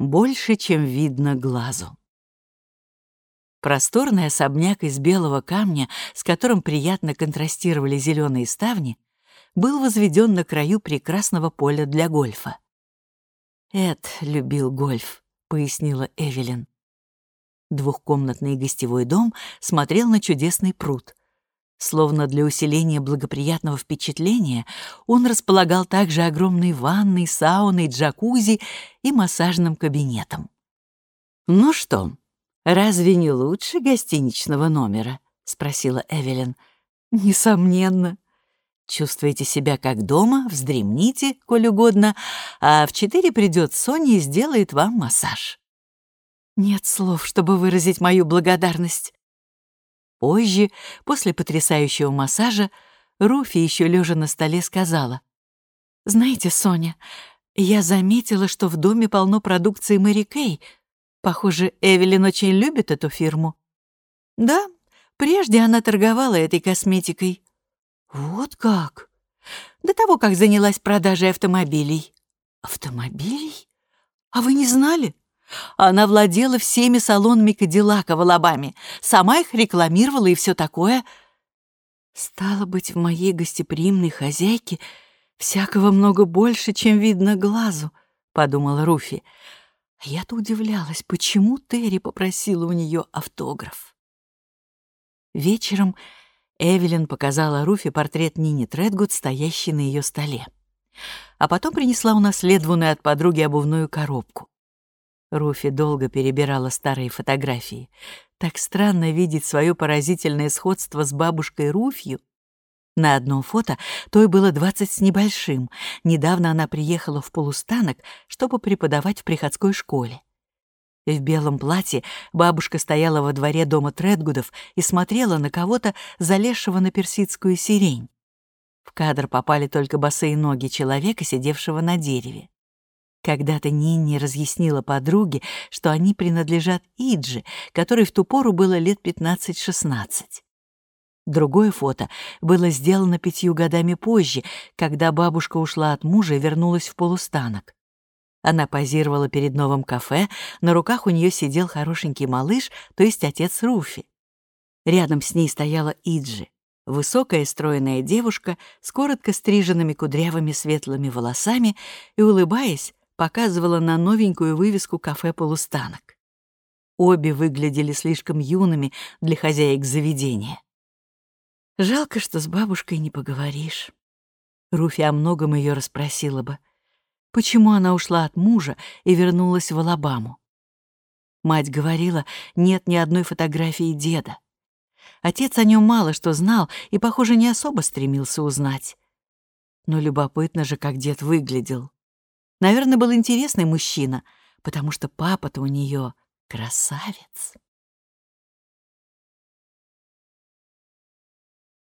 больше, чем видно глазу. Просторный особняк из белого камня, с которым приятно контрастировали зеленые ставни, был возведен на краю прекрасного поля для гольфа. «Эд любил гольф», — пояснила Эвелин. Двухкомнатный гостевой дом смотрел на чудесный пруд. Словно для усиления благоприятного впечатления, он располагал также огромной ванной, сауной, джакузи и массажным кабинетом. «Ну что, разве не лучше гостиничного номера?» — спросила Эвелин. «Несомненно. Чувствуете себя как дома, вздремните, коль угодно, а в четыре придет Соня и сделает вам массаж». Нет слов, чтобы выразить мою благодарность. Позже, после потрясающего массажа, Руфи, еще лежа на столе, сказала. «Знаете, Соня, я заметила, что в доме полно продукции Мэри Кей. Похоже, Эвелин очень любит эту фирму». «Да, прежде она торговала этой косметикой». «Вот как?» «До того, как занялась продажей автомобилей». «Автомобилей? А вы не знали?» Она владела всеми салонами Кадиллака в Алабаме, сама их рекламировала и все такое. Стало быть, в моей гостеприимной хозяйке всякого много больше, чем видно глазу, — подумала Руфи. Я-то удивлялась, почему Терри попросила у нее автограф. Вечером Эвелин показала Руфи портрет Нини Тредгуд, стоящий на ее столе. А потом принесла унаследованную от подруги обувную коробку. Руфи долго перебирала старые фотографии. Так странно видеть свое поразительное сходство с бабушкой Руфью. На одном фото той было двадцать с небольшим. Недавно она приехала в полустанок, чтобы преподавать в приходской школе. В белом платье бабушка стояла во дворе дома Тредгудов и смотрела на кого-то, залезшего на персидскую сирень. В кадр попали только босые ноги человека, сидевшего на дереве. Когда-то Нинни разъяснила подруге, что они принадлежат Иджи, которой в ту пору было лет 15-16. Другое фото было сделано пятью годами позже, когда бабушка ушла от мужа и вернулась в полустанок. Она позировала перед новым кафе, на руках у нее сидел хорошенький малыш, то есть отец Руфи. Рядом с ней стояла Иджи, высокая стройная девушка с коротко стриженными кудрявыми светлыми волосами и, улыбаясь, показывала на новенькую вывеску кафе «Полустанок». Обе выглядели слишком юными для хозяек заведения. Жалко, что с бабушкой не поговоришь. Руфи о многом ее расспросила бы. Почему она ушла от мужа и вернулась в Алабаму? Мать говорила, нет ни одной фотографии деда. Отец о нем мало что знал и, похоже, не особо стремился узнать. Но любопытно же, как дед выглядел. Наверное, был интересный мужчина, потому что папа-то у нее красавец.